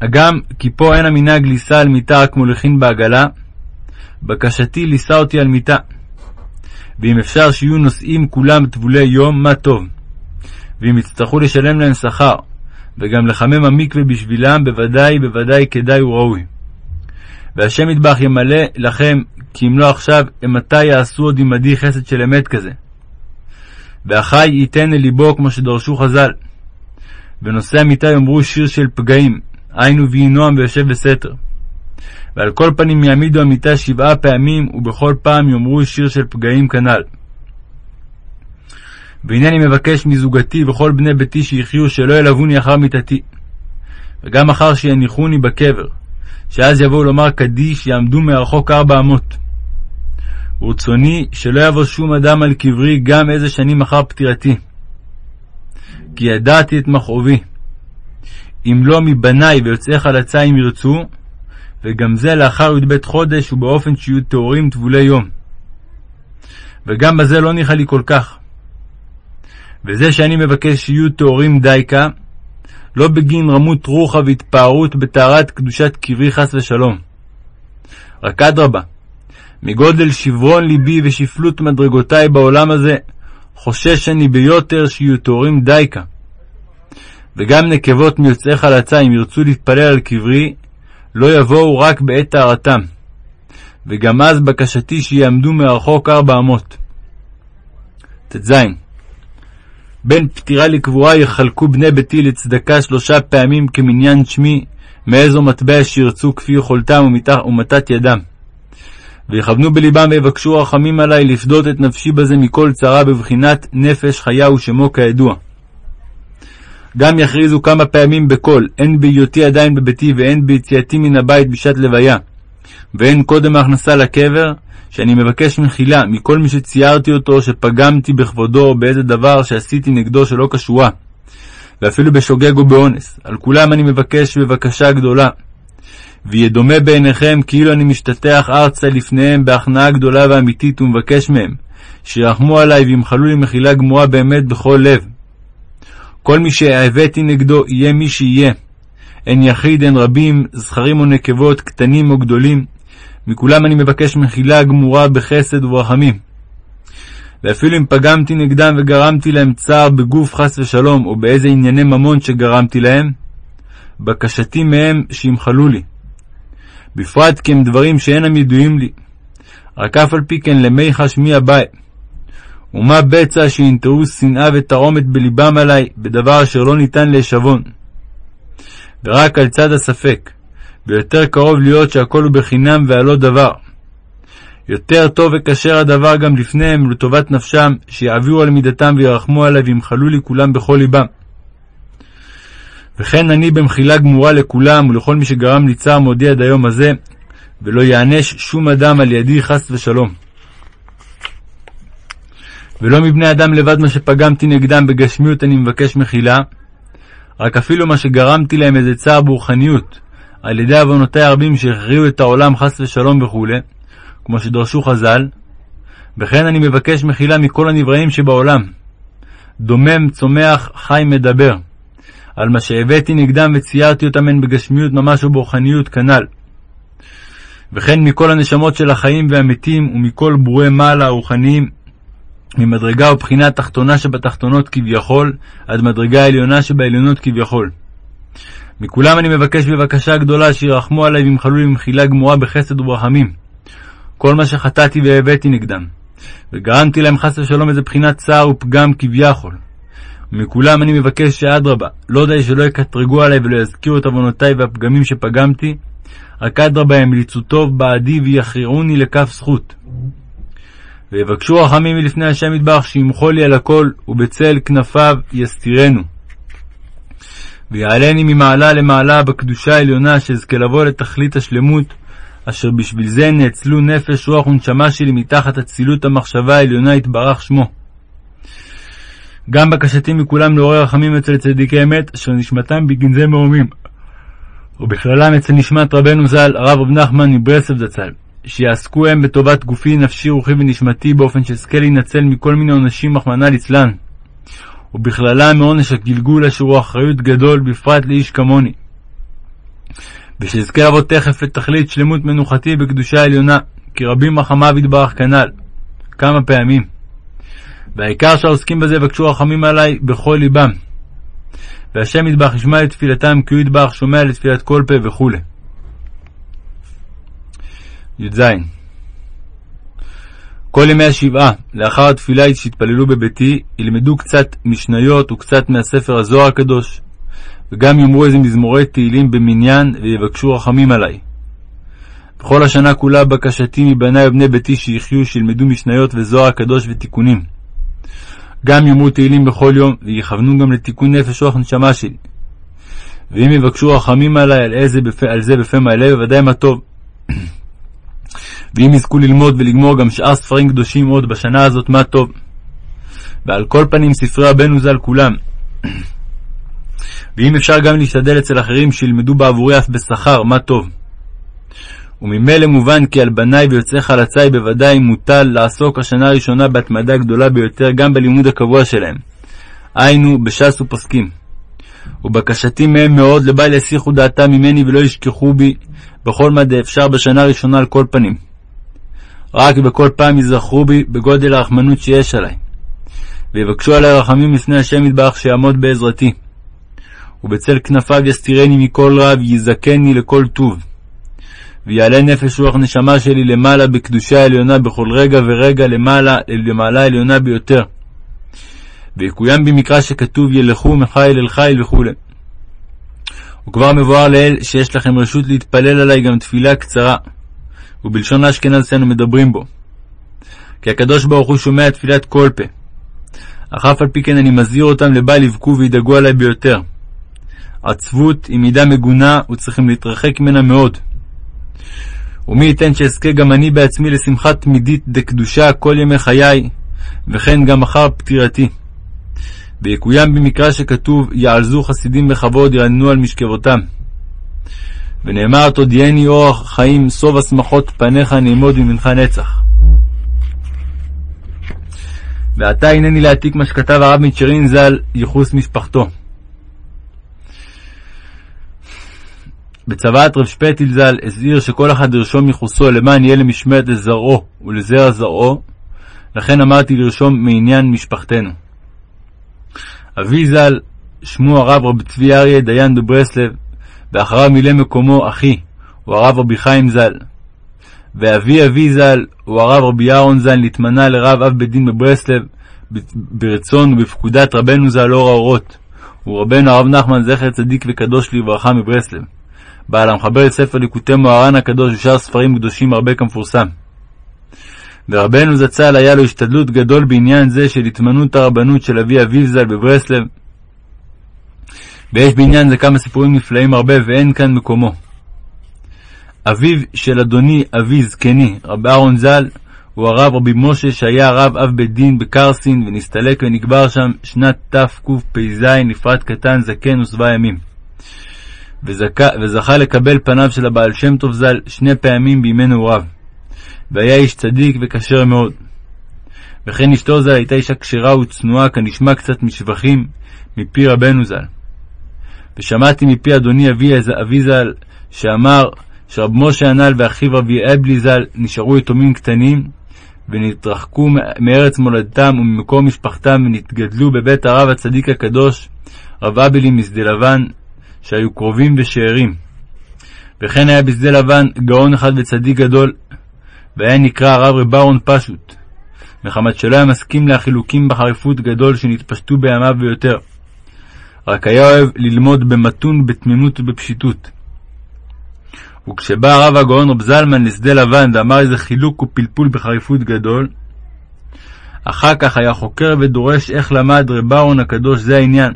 אגם כי פה אין המנהג לישא על מיטה רק מוליכין בעגלה, בקשתי לישא אותי על מיטה. ואם אפשר שיהיו נושאים כולם טבולי יום, מה טוב. ואם יצטרכו לשלם להם שכר, וגם לחמם המקווה בשבילם, בוודאי בוודאי כדאי וראוי. והשם ידבח ימלא לכם, כי אם לא עכשיו, אימתי יעשו עוד עמדי חסד של אמת כזה. והחי ייתן אל ליבו כמו שדרשו חז"ל. בנושא המיטה יאמרו שיר של פגעים, היינו ויהי נועם ויושב בסתר. ועל כל פנים יעמידו המיטה שבעה פעמים, ובכל פעם יאמרו שיר של פגעים כנ"ל. והנני מבקש מזוגתי וכל בני ביתי שיחיו שלא ילווני אחר מיתתי. וגם אחר שיניחוני בקבר, שאז יבואו לומר קדיש יעמדו מרחוק ארבע אמות. ורצוני שלא יבוא שום אדם על קברי גם איזה שנים אחר פטירתי. כי ידעתי את מכאובי. אם לא מבניי ויוצאי חלצה אם ירצו, וגם זה לאחר י"ב חודש ובאופן שיהיו טהורים טבולי יום. וגם בזה לא ניחא לי כל כך. וזה שאני מבקש שיהיו טהורים דייקה, לא בגין רמות רוחה והתפארות בטהרת קדושת קברי חס ושלום. רק אדרבה, מגודל שברון ליבי ושפלות מדרגותי בעולם הזה, חושש אני ביותר שיהיו טהורים דייקה. וגם נקבות מיוצאי חלצה, אם ירצו להתפלל על קברי, לא יבואו רק בעת טהרתם. וגם אז בקשתי שיעמדו מרחוק ארבע אמות. ט"ז בין פטירה לקבורה יחלקו בני ביתי לצדקה שלושה פעמים כמניין שמי, מאיזו מטבע שירצו כפי יכולתם ומתת ידם. ויכוונו בלבם ויבקשו רחמים עלי לפדות את נפשי בזה מכל צרה בבחינת נפש חיה ושמו כידוע. גם יכריזו כמה פעמים בקול, הן בהיותי עדיין בביתי והן ביציאתי מן הבית בשעת לוויה, והן קודם ההכנסה לקבר, שאני מבקש מחילה מכל מי שציירתי אותו, שפגמתי בכבודו באיזה דבר שעשיתי נגדו שלא כשורה, ואפילו בשוגג או באונס. על כולם אני מבקש בבקשה גדולה. ויהיה דומה בעיניכם כאילו אני משתטח ארצה לפניהם בהכנעה גדולה ואמיתית ומבקש מהם, שירחמו עלי וימחלו לי מחילה גמורה באמת בכל לב. כל מי שהבאתי נגדו יהיה מי שיהיה. אין יחיד, אין רבים, זכרים או נקבות, קטנים או גדולים. מכולם אני מבקש מחילה גמורה בחסד וברחמים. ואפילו אם פגמתי נגדם וגרמתי להם צער בגוף חס ושלום, או באיזה ענייני ממון שגרמתי להם, בקשתי מהם שימחלו לי. בפרט כי הם דברים שאינם ידועים לי. רק אף על פי כן למי חשמי הבא. ומה בצע שינטעו שנאה ותרעומת בלבם עלי, בדבר אשר לא ניתן להישבון. ורק על צד הספק, ויותר קרוב להיות שהכל הוא בחינם והלא דבר. יותר טוב וכשר הדבר גם לפניהם ולטובת נפשם, שיעבירו על מידתם וירחמו עליי וימחלו לי כולם בכל ליבם. וכן אני במחילה גמורה לכולם ולכל מי שגרם לי צער מודי עד היום הזה, ולא יענש שום אדם על ידי חס ושלום. ולא מבני אדם לבד מה שפגמתי נגדם בגשמיות אני מבקש מחילה, רק אפילו מה שגרמתי להם איזה צער ברוחניות, על ידי עוונותי הרבים שהכריעו את העולם חס ושלום וכו', כמו שדרשו חז"ל, וכן אני מבקש מחילה מכל הנבראים שבעולם. דומם, צומח, חי, מדבר. על מה שהבאתי נגדם וציירתי אותם הן בגשמיות ממש וברוחניות כנ"ל. וכן מכל הנשמות של החיים והמתים ומכל ברואי מעלה הרוחניים, ממדרגה ובחינה תחתונה שבתחתונות כביכול, עד מדרגה עליונה שבעליונות כביכול. מכולם אני מבקש בבקשה גדולה שירחמו עלי וימחלו לי במחילה גמורה בחסד וברחמים. כל מה שחטאתי והבאתי נגדם, וגרמתי להם חס ושלום איזה בחינת צער ופגם כביכול. ומכולם אני מבקש שאדרבה, לא די שלא יקטרגו עלי ולא יזכירו את עוונותי והפגמים שפגמתי, רק אדרבה ימליצו טוב בעדי ויכריעוני לכף זכות. ויבקשו רחמים מלפני השם יתברך שימחול לי על הכל, ובצל כנפיו יסתירנו. ויעלני ממעלה למעלה בקדושה העליונה, שאזכה לבוא לתכלית השלמות, אשר בשביל זה נאצלו נפש, רוח ונשמה שלי מתחת אצילות המחשבה העליונה יתברך שמו. גם בקשתי מכולם לעורר רחמים אצל צדיקי אמת, אשר נשמתם בגין זה מרומים. ובכללם אצל נשמת רבנו ז"ל, הרב רב נחמן מברסלב זצ"ל, שיעסקו הם בטובת גופי, נפשי, רוחי ונשמתי, באופן שאזכה להינצל מכל מיני עונשים, רחמנא ליצלן. ובכללם מעונש הגלגול, אשר הוא אחריות גדול, בפרט לאיש כמוני. ושאזכה לבוא תכף לתכלית שלמות מנוחתי בקדושה עליונה, כי רבים רחמיו יתברך כנ"ל, כמה פעמים. והעיקר שהעוסקים בזה יבקשו רחמים עלי בכל ליבם. והשם יתברך ישמע את תפילתם, כי הוא יתברך שומע לתפילת כל פה וכו'. י"ז כל ימי השבעה, לאחר התפילה שהתפללו בביתי, ילמדו קצת משניות וקצת מהספר הזוהר הקדוש, וגם יאמרו איזה מזמורי תהילים במניין, ויבקשו רחמים עלי. בכל השנה כולה בקשתי מבניי ובני ביתי שיחיו, שילמדו משניות וזוהר הקדוש ותיקונים. גם יאמרו תהילים בכל יום, ויכוונו גם לתיקון נפש רוח נשמה שלי. ואם יבקשו רחמים עלי על, איזה בפה, על זה בפה מלא, בוודאי מה טוב. ואם יזכו ללמוד ולגמור גם שאר ספרים קדושים עוד בשנה הזאת, מה טוב. ועל כל פנים ספרי רבנו ז"ל כולם. ואם אפשר גם להשתדל אצל אחרים שילמדו בעבורי אף בשכר, מה טוב. וממילא מובן כי על בניי ויוצאי חלציי בוודאי מוטל לעסוק השנה הראשונה בהתמדה גדולה ביותר גם בלימוד הקבוע שלהם. היינו, בש"ס ופוסקים. ובקשתי מהם מאוד לבל יסיחו דעתם ממני ולא ישכחו בי בכל מה דאפשר בשנה הראשונה על כל פנים. רק בכל פעם ייזכרו בי בגודל הרחמנות שיש עלי. ויבקשו עלי רחמים לפני השם יתברך שיעמוד בעזרתי. ובצל כנפיו יסתירני מכל רע ויזכני לכל טוב. ויעלה נפש רוח נשמה שלי למעלה בקדושה עליונה בכל רגע ורגע למעלה, למעלה עליונה ביותר. ויקוים במקרא שכתוב ילכו מחיל אל חיל וכו'. וכבר מבואר לאל שיש לכם רשות להתפלל עלי גם תפילה קצרה. ובלשון אשכנז שאנו מדברים בו. כי הקדוש ברוך הוא שומע תפילת כל פה. אך אף על פי כן אני מזהיר אותם לבל יבכו וידאגו עלי ביותר. עצבות היא מידה מגונה וצריכים להתרחק ממנה מאוד. ומי ייתן שאזכה גם אני בעצמי לשמחה תמידית דקדושה כל ימי חיי, וכן גם אחר פטירתי. ויקוים במקרא שכתוב, יעלזו חסידים בכבוד, יענו על משכבותם. ונאמר, תודיעני אורח חיים, סוב השמחות פניך נעמוד ממנך נצח. ועתה הנני להעתיק מה שכתב הרב מצ'רין ז"ל, ייחוס משפחתו. בצוואת רב שפטיל ז"ל הזהיר שכל אחד ירשום ייחוסו למען יהיה למשמרת לזרעו ולזרע זרעו, לכן אמרתי לרשום מעניין משפחתנו. אבי ז"ל, שמו הרב רבי צבי אריה, דיין בברסלב, ואחריו מילא מקומו אחי, הוא הרב רבי חיים ז"ל. ואבי אבי ז"ל, הוא הרב רבי אהרון ז"ל, נתמנה לרב אב בית דין בברסלב, ברצון ובפקודת רבנו ז"ל אור האורות. הוא רבנו הרב נחמן זכר צדיק וקדוש לברכה מברסלב. בעל המחבר את ספר ליקוטי מוהר"ן הקדוש ושאר ספרים קדושים הרבה כמפורסם. ורבנו זצ"ל היה לו השתדלות גדול בעניין זה של התמנות הרבנות של אבי אביו ז"ל בברסלב. ויש בעניין זה כמה סיפורים נפלאים הרבה ואין כאן מקומו. אביו של אדוני אבי זקני, רב אהרון ז"ל, הוא הרב רבי משה שהיה רב אב בית דין בקרסין ונסתלק ונקבר שם שנת תקפ"ז נפרד קטן זקן ושבע ימים. וזכה, וזכה לקבל פניו של הבעל שם טוב ז"ל שני פעמים בימי נעוריו. והיה איש צדיק וכשר מאוד. וכן אשתו ז"ל הייתה אישה כשרה וצנועה כנשמע קצת משבחים מפי רבנו ז"ל. ושמעתי מפי אדוני אבי, אבי ז"ל שאמר שרב משה הנ"ל ואחיו רבי אבלי ז"ל נשארו יתומים קטנים ונתרחקו מארץ מולדתם וממקום משפחתם ונתגדלו בבית הרב הצדיק הקדוש רב אבלי משדה לבן שהיו קרובים ושארים. וכן היה בשדה לבן גאון אחד וצדיק גדול, והיה נקרא הרב רב אהרון פשוט, מחמת שלא היה מסכים לחילוקים בחריפות גדול שנתפשטו בימיו ביותר. רק היה אוהב ללמוד במתון, בתמימות ובפשיטות. וכשבא הרב הגאון רב זלמן לשדה לבן ואמר איזה חילוק ופלפול בחריפות גדול, אחר כך היה חוקר ודורש איך למד רב אהרון הקדוש זה העניין.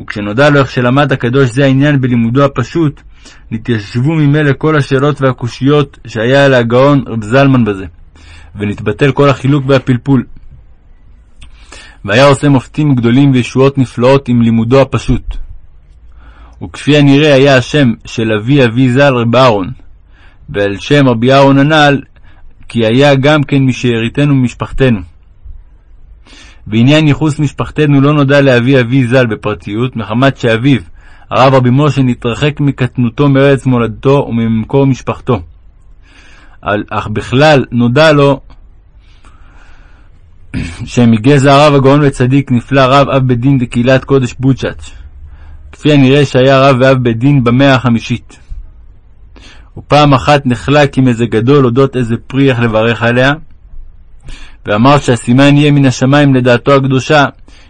וכשנודע לו איך שלמד הקדוש זה העניין בלימודו הפשוט, נתיישבו ממילא כל השאלות והקושיות שהיה להגאון רב זלמן בזה, ונתבטל כל החילוק והפלפול. והיה עושה מופתים גדולים וישועות נפלאות עם לימודו הפשוט. וכפי הנראה היה השם של אבי אבי ז"ל רב אהרון, ועל שם רבי אהרון הנ"ל, כי היה גם כן משאריתנו ומשפחתנו. בעניין ייחוס משפחתנו לא נודע לאבי אבי ז"ל בפרטיות, מחמת שאביו, הרב רבי משה, נתרחק מקטנותו מארץ מולדתו וממקור משפחתו. אך בכלל נודע לו שמגזע הרב הגאון וצדיק נפלא רב אב בית דין דקהילת קודש בוצ'אץ', כפי הנראה שהיה רב ואב בית דין במאה החמישית. ופעם אחת נחלק עם איזה גדול אודות איזה פרי איך לברך עליה, ואמר שהסימן יהיה מן השמיים לדעתו הקדושה,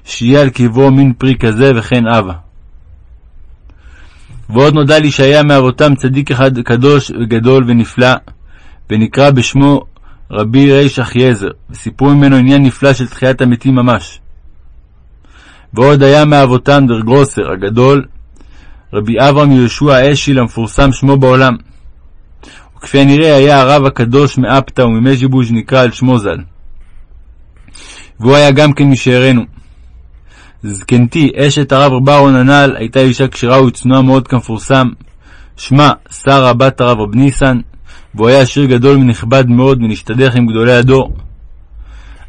שיהיה על קברו מין פרי כזה וכן אבה. ועוד נודע לי שהיה מאבותם צדיק אחד קדוש וגדול ונפלא, ונקרא בשמו רבי ריש אחייזר, וסיפרו ממנו עניין נפלא של תחיית המתים ממש. ועוד היה מאבותם דר גרוסר הגדול, רבי אברהם יהושע אשיל המפורסם שמו בעולם. וכפי הנראה היה הרב הקדוש מאפתא וממז'יבוז' נקרא על שמו ז"ל. והוא היה גם כן משארנו. זקנתי, אשת הרב רב אהרון הנ"ל, הייתה אישה כשרה וצנועה מאוד כמפורסם. שמה שרה בת הרב רב ניסן, והוא היה עשיר גדול ונכבד מאוד ונשתדך עם גדולי הדור.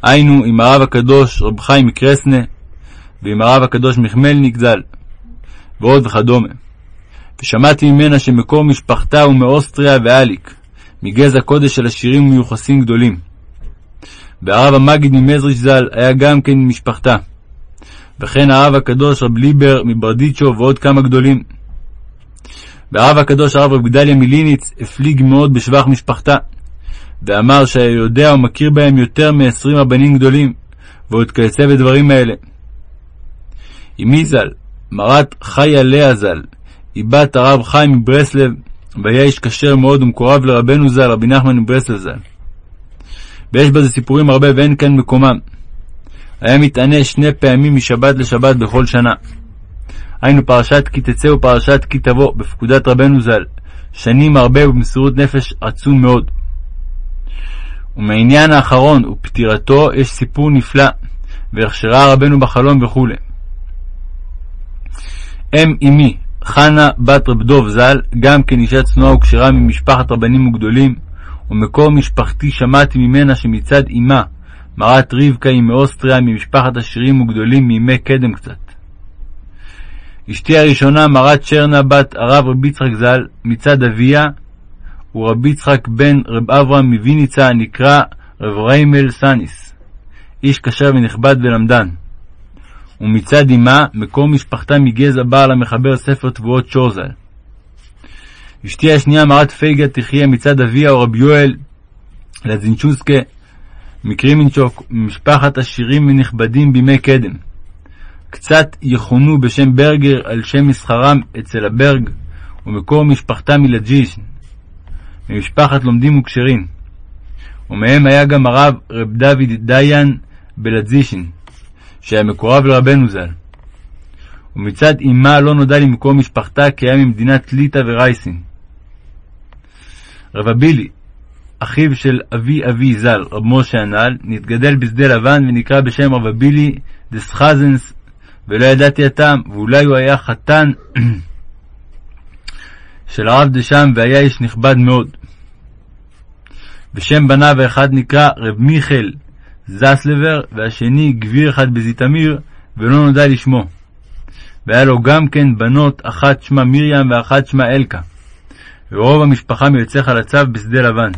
היינו עם הרב הקדוש רב חיים מקרסנה, ועם הרב הקדוש מחמלניק ז"ל, ועוד וכדומה. ושמעתי ממנה שמקור משפחתה הוא מאוסטריה ואליק, מגזע קודש של עשירים ומיוחסים גדולים. והרב המגיד ממזריש ז"ל היה גם כן ממשפחתה. וכן הרב הקדוש רב ליבר מברדיצ'ו ועוד כמה גדולים. והרב הקדוש הרב רב גדליה מליניץ הפליג מאוד בשבח משפחתה, ואמר שהיה יודע ומכיר בהם יותר מעשרים רבנים גדולים, ועוד כיוצא בדברים האלה. אמי ז"ל, מרת חיה לאה ז"ל, היא בת הרב חיים מברסלב, והיה איש כשר מאוד ומקורב לרבנו ז"ל, רבי נחמן מברסלב ז"ל. ויש בזה סיפורים הרבה ואין כאן מקומם. היה מתענה שני פעמים משבת לשבת בכל שנה. היינו פרשת כי תצא ופרשת כי תבוא, בפקודת רבנו ז"ל, שנים הרבה ובמסירות נפש עצום מאוד. ומעניין האחרון ופטירתו יש סיפור נפלא, ואיך שראה רבנו בחלום וכו'. אם אמי, חנה בת רב דוב ז"ל, גם כן אישה צנועה וכשרה ממשפחת רבנים וגדולים, ומקור משפחתי שמעתי ממנה שמצד אמה, מרת רבקה היא מאוסטריה, ממשפחת עשירים וגדולים מימי קדם קצת. אשתי הראשונה, מרת שרנה בת הרב רבי יצחק ז"ל, מצד אביה, ורבי יצחק בן רב אברהם מוויניצה, הנקרא רב ריימל סניס, איש כשר ונכבד ולמדן. ומצד אמה, מקור משפחתה מגזע בעל המחבר ספר תבואות שור ז"ל. אשתי השנייה, מרת פייגה תחיה מצד אביה, או רבי יואל לזינצ'וסקה, מקרימנצ'וק, ממשפחת עשירים ונכבדים בימי קדם. קצת יכונו בשם ברגר על שם מסחרם אצל הברג, ומקור משפחתם מלג'ישן, ממשפחת לומדים וכשרים. ומהם היה גם הרב רב דוד דיין בלדזישין, שהיה מקורב לרבנו ז"ל. ומצד אמה לא נודע לי מקור משפחתה כי היה ממדינת ליטא ורייסין. רב אבילי, אחיו של אבי אבי ז"ל, רב משה הנ"ל, נתגדל בשדה לבן ונקרא בשם רב אבילי דסחזנס, ולא ידעתי הטעם, ואולי הוא היה חתן של הרב דשם והיה איש נכבד מאוד. ושם בניו האחד נקרא רב מיכאל זסלבר, והשני גביר אחד בזיתמיר, ולא נודע לשמו. והיה לו גם כן בנות, אחת שמה מרים ואחת שמה אלקה. ורוב המשפחה מיוצא חלציו בשדה לבן.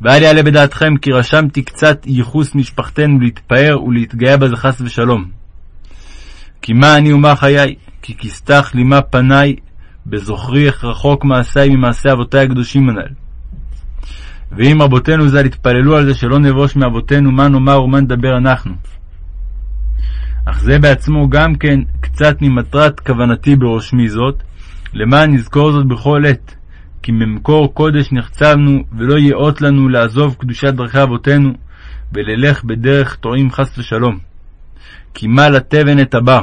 ואל יעלה בדעתכם כי רשמתי קצת ייחוס משפחתנו להתפאר ולהתגאה בזה חס ושלום. כי מה אני ומה חיי, כי כסתח לימה פניי, בזוכרי איך רחוק מעשיי ממעשי אבותי הקדושים הנ"ל. ואם רבותינו ז"ל התפללו על זה שלא נבוש מאבותינו מה נאמר ומה נדבר אנחנו. אך זה בעצמו גם כן קצת ממטרת כוונתי ברושמי זאת, למען נזכור זאת בכל עת, כי ממקור קודש נחצבנו, ולא יאות לנו לעזוב קדושת דרכי אבותינו, וללך בדרך טועים חס ושלום. כי מה לתבן את הבא.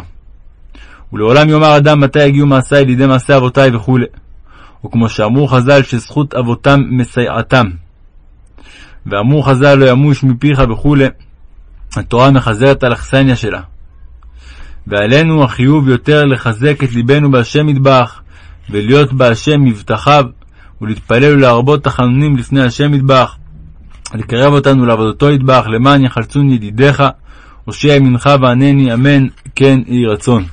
ולעולם יאמר אדם מתי יגיעו מעשיי לידי מעשי אבותי וכו'. וכמו שאמרו חז"ל שזכות אבותם מסייעתם. ואמרו חז"ל לא ימוש מפיך וכו', התורה מחזרת על אכסניה שלה. ועלינו החיוב יותר לחזק את ליבנו בהשם מטבח, ולהיות בהשם מבטחיו, ולהתפלל ולהרבות תחנונים לפני השם מטבח, לקרב אותנו לעבודתו יטבח, למען יחלצון ידידיך, הושיע ימינך וענני, אמן, כן יהי רצון.